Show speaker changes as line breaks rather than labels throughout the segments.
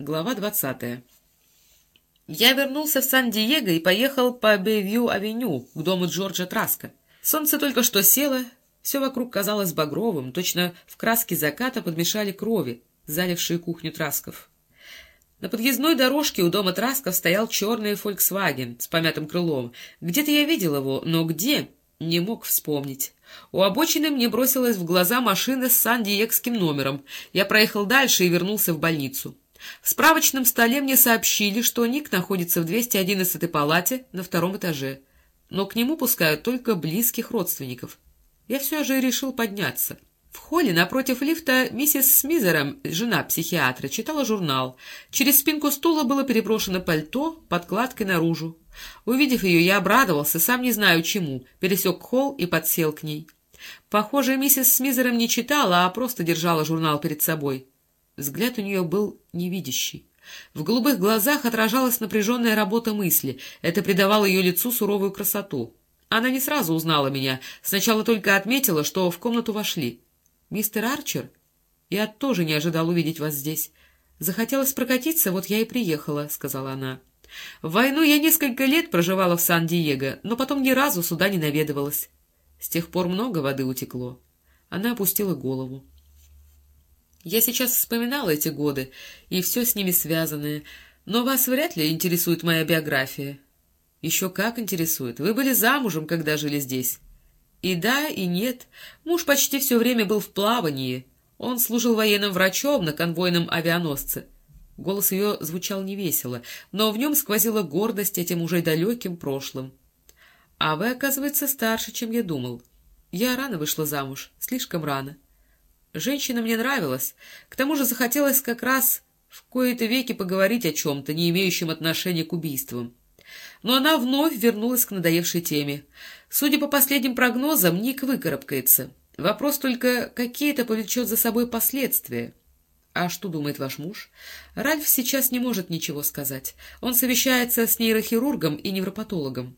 Глава двадцатая. Я вернулся в Сан-Диего и поехал по Бэйвью-авеню к дому Джорджа Траска. Солнце только что село, все вокруг казалось багровым, точно в краске заката подмешали крови, залившие кухню Трасков. На подъездной дорожке у дома Трасков стоял черный «Фольксваген» с помятым крылом. Где-то я видел его, но где — не мог вспомнить. У обочины мне бросилась в глаза машина с сан-диегским номером. Я проехал дальше и вернулся в больницу. В справочном столе мне сообщили, что Ник находится в 211-й палате на втором этаже, но к нему пускают только близких родственников. Я все же решил подняться. В холле напротив лифта миссис Смизером, жена психиатра, читала журнал. Через спинку стула было переброшено пальто подкладкой наружу. Увидев ее, я обрадовался, сам не знаю чему, пересек холл и подсел к ней. Похоже, миссис Смизером не читала, а просто держала журнал перед собой. Взгляд у нее был невидящий. В голубых глазах отражалась напряженная работа мысли. Это придавало ее лицу суровую красоту. Она не сразу узнала меня, сначала только отметила, что в комнату вошли. «Мистер Арчер?» «Я тоже не ожидал увидеть вас здесь. Захотелось прокатиться, вот я и приехала», — сказала она. «В войну я несколько лет проживала в Сан-Диего, но потом ни разу сюда не наведывалась. С тех пор много воды утекло». Она опустила голову. Я сейчас вспоминала эти годы и все с ними связанное, но вас вряд ли интересует моя биография. Еще как интересует. Вы были замужем, когда жили здесь. И да, и нет. Муж почти все время был в плавании. Он служил военным врачом на конвойном авианосце. Голос ее звучал невесело, но в нем сквозила гордость этим уже далеким прошлым. А вы, оказывается, старше, чем я думал. Я рано вышла замуж, слишком рано. — Женщина мне нравилась, к тому же захотелось как раз в кои-то веки поговорить о чем-то, не имеющем отношения к убийствам. Но она вновь вернулась к надоевшей теме. Судя по последним прогнозам, Ник выкарабкается. Вопрос только, какие это повлечет за собой последствия. А что думает ваш муж? Ральф сейчас не может ничего сказать. Он совещается с нейрохирургом и невропатологом.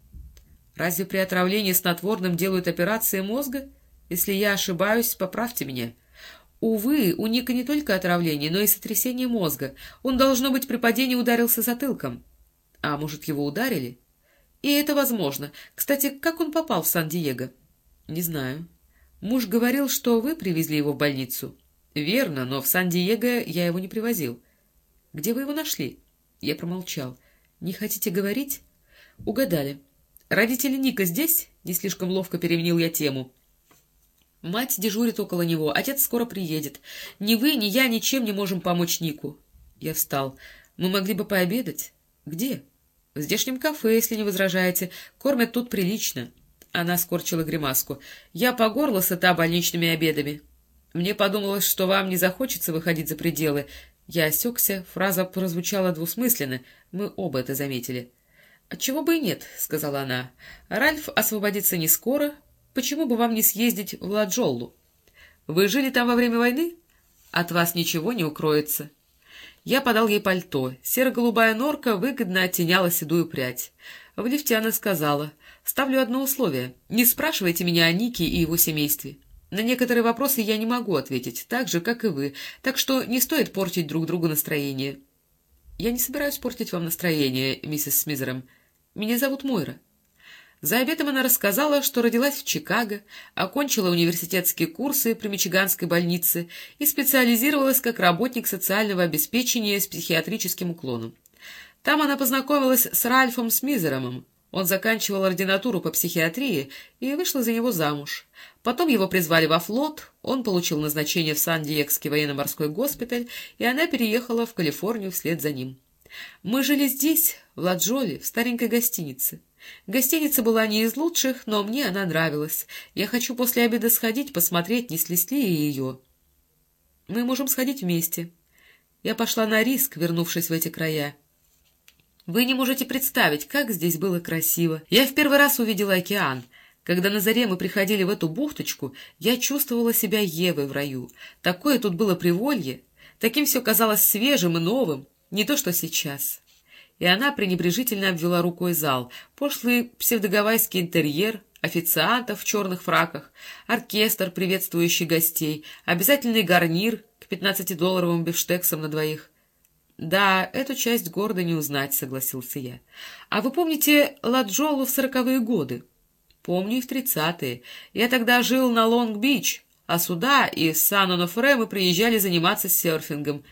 Разве при отравлении снотворным делают операции мозга? Если я ошибаюсь, поправьте меня. Увы, у Ника не только отравление, но и сотрясение мозга. Он, должно быть, при падении ударился затылком. А может, его ударили? И это возможно. Кстати, как он попал в Сан-Диего? Не знаю. Муж говорил, что вы привезли его в больницу. Верно, но в Сан-Диего я его не привозил. Где вы его нашли? Я промолчал. Не хотите говорить? Угадали. Родители Ника здесь? Не слишком ловко переменил я тему. Мать дежурит около него, отец скоро приедет. Ни вы, ни я ничем не можем помочь Нику. Я встал. Мы могли бы пообедать. Где? В здешнем кафе, если не возражаете. Кормят тут прилично. Она скорчила гримаску. Я по горло сыта больничными обедами. Мне подумалось, что вам не захочется выходить за пределы. Я осекся, фраза прозвучала двусмысленно. Мы оба это заметили. «Отчего бы и нет», — сказала она. «Ральф освободится не скоро, Почему бы вам не съездить в Ладжоллу? Вы жили там во время войны? От вас ничего не укроется. Я подал ей пальто. Серо-голубая норка выгодно оттеняла седую прядь. В лифте она сказала, «Ставлю одно условие. Не спрашивайте меня о Нике и его семействе. На некоторые вопросы я не могу ответить, так же, как и вы, так что не стоит портить друг другу настроение». «Я не собираюсь портить вам настроение, миссис Смизером. Меня зовут Мойра». За обедом она рассказала, что родилась в Чикаго, окончила университетские курсы при Мичиганской больнице и специализировалась как работник социального обеспечения с психиатрическим уклоном. Там она познакомилась с Ральфом Смизеромом. Он заканчивал ординатуру по психиатрии и вышла за него замуж. Потом его призвали во флот, он получил назначение в Сан-Диегский военно-морской госпиталь, и она переехала в Калифорнию вслед за ним. Мы жили здесь, в Ладжоле, в старенькой гостинице. Гостиница была не из лучших, но мне она нравилась. Я хочу после обеда сходить, посмотреть, не слезли ли ее. Мы можем сходить вместе. Я пошла на риск, вернувшись в эти края. Вы не можете представить, как здесь было красиво. Я в первый раз увидела океан. Когда на заре мы приходили в эту бухточку, я чувствовала себя Евой в раю. Такое тут было приволье. Таким все казалось свежим и новым, не то что сейчас и она пренебрежительно обвела рукой зал. Пошлый псевдогавайский интерьер, официантов в черных фраках, оркестр, приветствующий гостей, обязательный гарнир к пятнадцатидолларовым бифштексам на двоих. Да, эту часть города не узнать, согласился я. А вы помните Ладжолу в сороковые годы? Помню и в тридцатые. Я тогда жил на Лонг-Бич, а сюда из Сан-Онофре мы приезжали заниматься серфингом.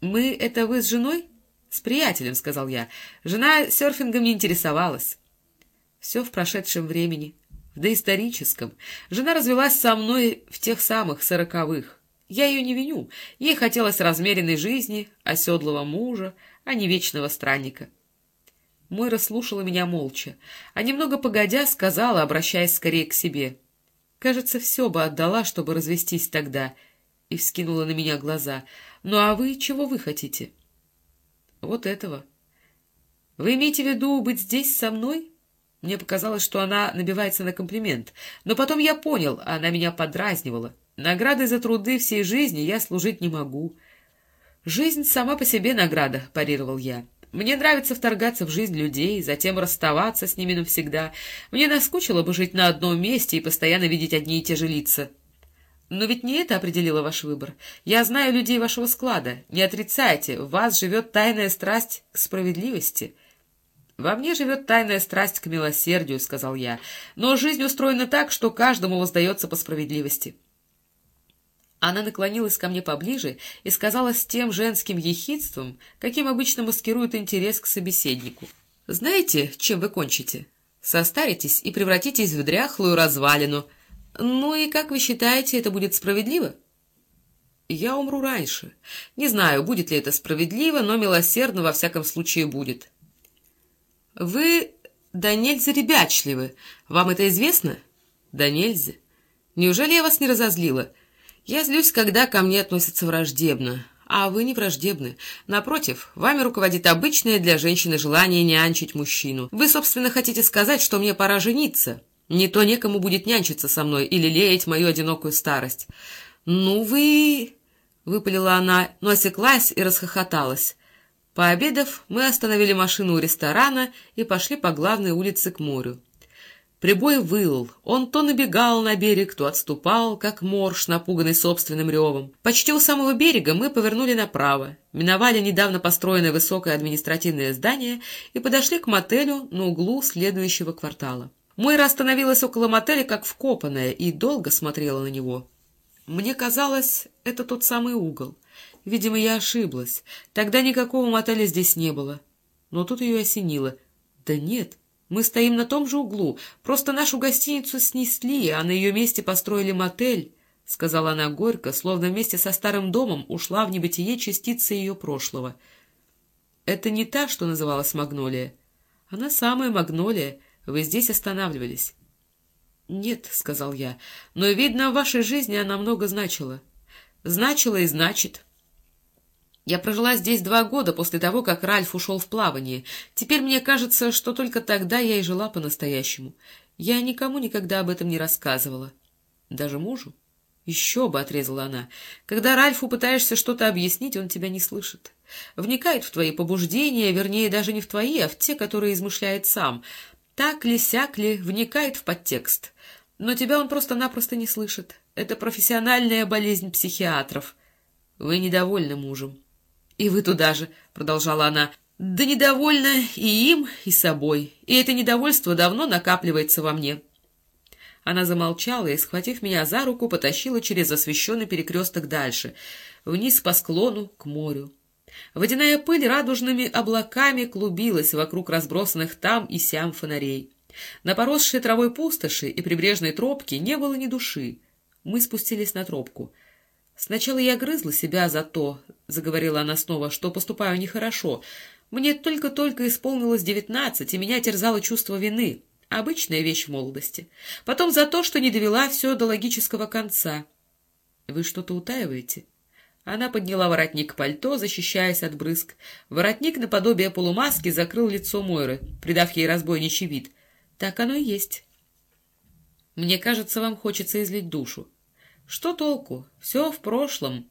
Мы — это вы с женой? С приятелем, — сказал я. Жена серфингом не интересовалась. Все в прошедшем времени, в доисторическом. Жена развелась со мной в тех самых сороковых. Я ее не виню. Ей хотелось размеренной жизни, оседлого мужа, а не вечного странника. Мойра слушала меня молча, а немного погодя сказала, обращаясь скорее к себе. «Кажется, все бы отдала, чтобы развестись тогда», и вскинула на меня глаза. «Ну а вы чего вы хотите?» «Вот этого». «Вы имеете в виду быть здесь со мной?» Мне показалось, что она набивается на комплимент. Но потом я понял, она меня подразнивала. Наградой за труды всей жизни я служить не могу. «Жизнь сама по себе награда», — парировал я. «Мне нравится вторгаться в жизнь людей, затем расставаться с ними навсегда. Мне наскучило бы жить на одном месте и постоянно видеть одни и те же лица». «Но ведь не это определило ваш выбор. Я знаю людей вашего склада. Не отрицайте, в вас живет тайная страсть к справедливости». «Во мне живет тайная страсть к милосердию», — сказал я, «но жизнь устроена так, что каждому воздается по справедливости». Она наклонилась ко мне поближе и сказала с тем женским ехидством, каким обычно маскируют интерес к собеседнику. «Знаете, чем вы кончите? Состаритесь и превратитесь в дряхлую развалину. Ну и как вы считаете, это будет справедливо?» «Я умру раньше. Не знаю, будет ли это справедливо, но милосердно во всяком случае будет». «Вы да нельзя ребячливы. Вам это известно?» «Да нельзя. Неужели я вас не разозлила? Я злюсь, когда ко мне относятся враждебно. А вы не враждебны. Напротив, вами руководит обычное для женщины желание нянчить мужчину. Вы, собственно, хотите сказать, что мне пора жениться. Не то некому будет нянчиться со мной или леять мою одинокую старость. Ну вы...» — выпалила она, но осеклась и расхохоталась. Пообедав, мы остановили машину у ресторана и пошли по главной улице к морю. Прибой выл, он то набегал на берег, то отступал, как морж, напуганный собственным ревом. Почти у самого берега мы повернули направо, миновали недавно построенное высокое административное здание и подошли к мотелю на углу следующего квартала. Мойра остановилась около мотеля, как вкопанная, и долго смотрела на него. Мне казалось, это тот самый угол. Видимо, я ошиблась. Тогда никакого мотеля здесь не было. Но тут ее осенило. Да нет, мы стоим на том же углу. Просто нашу гостиницу снесли, а на ее месте построили мотель, — сказала она горько, словно вместе со старым домом ушла в небытие частица ее прошлого. Это не та, что называлась Магнолия. Она самая Магнолия. Вы здесь останавливались. — Нет, — сказал я, — но, видно, в вашей жизни она много значила. Значила и значит. — я прожила здесь два года после того, как Ральф ушел в плавание. Теперь мне кажется, что только тогда я и жила по-настоящему. Я никому никогда об этом не рассказывала. Даже мужу? Еще бы, — отрезала она. Когда Ральфу пытаешься что-то объяснить, он тебя не слышит. Вникает в твои побуждения, вернее, даже не в твои, а в те, которые измышляет сам. Так ли, сяк ли, вникает в подтекст. Но тебя он просто-напросто не слышит. Это профессиональная болезнь психиатров. Вы недовольны мужем. «И вы туда же», — продолжала она, — «да недовольна и им, и собой, и это недовольство давно накапливается во мне». Она замолчала и, схватив меня за руку, потащила через освещенный перекресток дальше, вниз по склону к морю. Водяная пыль радужными облаками клубилась вокруг разбросанных там и сям фонарей. На поросшей травой пустоши и прибрежной тропке не было ни души. Мы спустились на тропку — Сначала я грызла себя за то, — заговорила она снова, — что поступаю нехорошо. Мне только-только исполнилось девятнадцать, и меня терзало чувство вины. Обычная вещь в молодости. Потом за то, что не довела все до логического конца. Вы что-то утаиваете? Она подняла воротник пальто, защищаясь от брызг. Воротник наподобие полумаски закрыл лицо Мойры, придав ей разбойничий вид. Так оно и есть. Мне кажется, вам хочется излить душу. Что толку? Все в прошлом.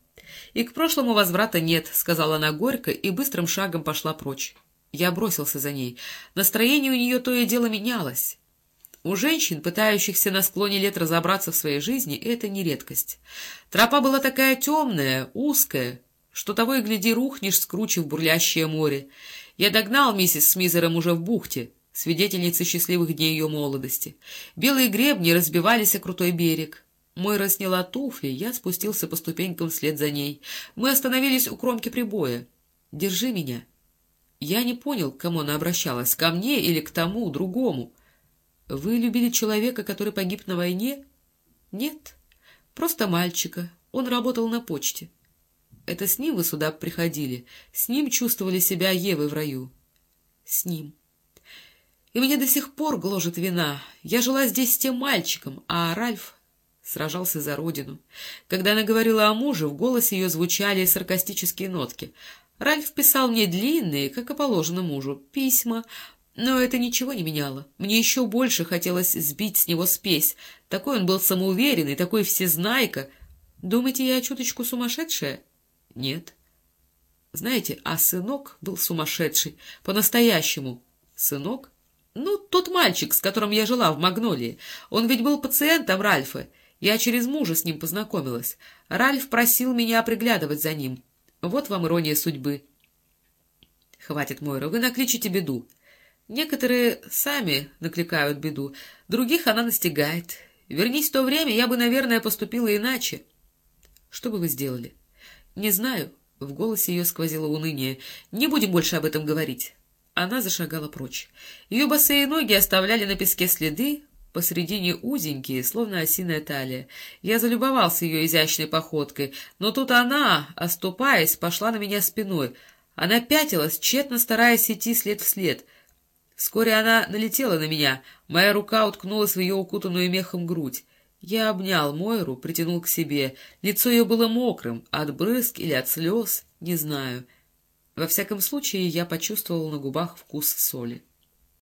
И к прошлому возврата нет, — сказала она горько и быстрым шагом пошла прочь. Я бросился за ней. Настроение у нее то и дело менялось. У женщин, пытающихся на склоне лет разобраться в своей жизни, это не редкость. Тропа была такая темная, узкая, что того и гляди рухнешь, скручив бурлящее море. Я догнал миссис Смизером уже в бухте, свидетельницы счастливых дней ее молодости. Белые гребни разбивались о крутой берег. Мойра сняла туфли, я спустился по ступенькам вслед за ней. Мы остановились у кромки прибоя. «Держи меня». Я не понял, к кому она обращалась, ко мне или к тому, другому. «Вы любили человека, который погиб на войне?» «Нет, просто мальчика. Он работал на почте». «Это с ним вы сюда приходили? С ним чувствовали себя Евой в раю?» «С ним». «И мне до сих пор гложет вина. Я жила здесь с тем мальчиком, а Ральф сражался за родину. Когда она говорила о муже, в голосе ее звучали саркастические нотки. Ральф писал мне длинные, как и положено мужу, письма, но это ничего не меняло. Мне еще больше хотелось сбить с него спесь. Такой он был самоуверенный, такой всезнайка. Думаете, я чуточку сумасшедшая? Нет. Знаете, а сынок был сумасшедший, по-настоящему. Сынок? Ну, тот мальчик, с которым я жила в Магнолии. Он ведь был пациентом Ральфа. Я через мужа с ним познакомилась. Ральф просил меня приглядывать за ним. Вот вам ирония судьбы. Хватит, Мойра, вы накличите беду. Некоторые сами накликают беду, других она настигает. Вернись в то время, я бы, наверное, поступила иначе. Что бы вы сделали? Не знаю. В голосе ее сквозило уныние. Не будем больше об этом говорить. Она зашагала прочь. Ее босые ноги оставляли на песке следы, посредине узенькие, словно осиная талия. Я залюбовался ее изящной походкой, но тут она, оступаясь, пошла на меня спиной. Она пятилась, тщетно стараясь идти след в след. Вскоре она налетела на меня, моя рука уткнулась в ее укутанную мехом грудь. Я обнял Мойру, притянул к себе. Лицо ее было мокрым, от брызг или от слез, не знаю. Во всяком случае, я почувствовал на губах вкус соли.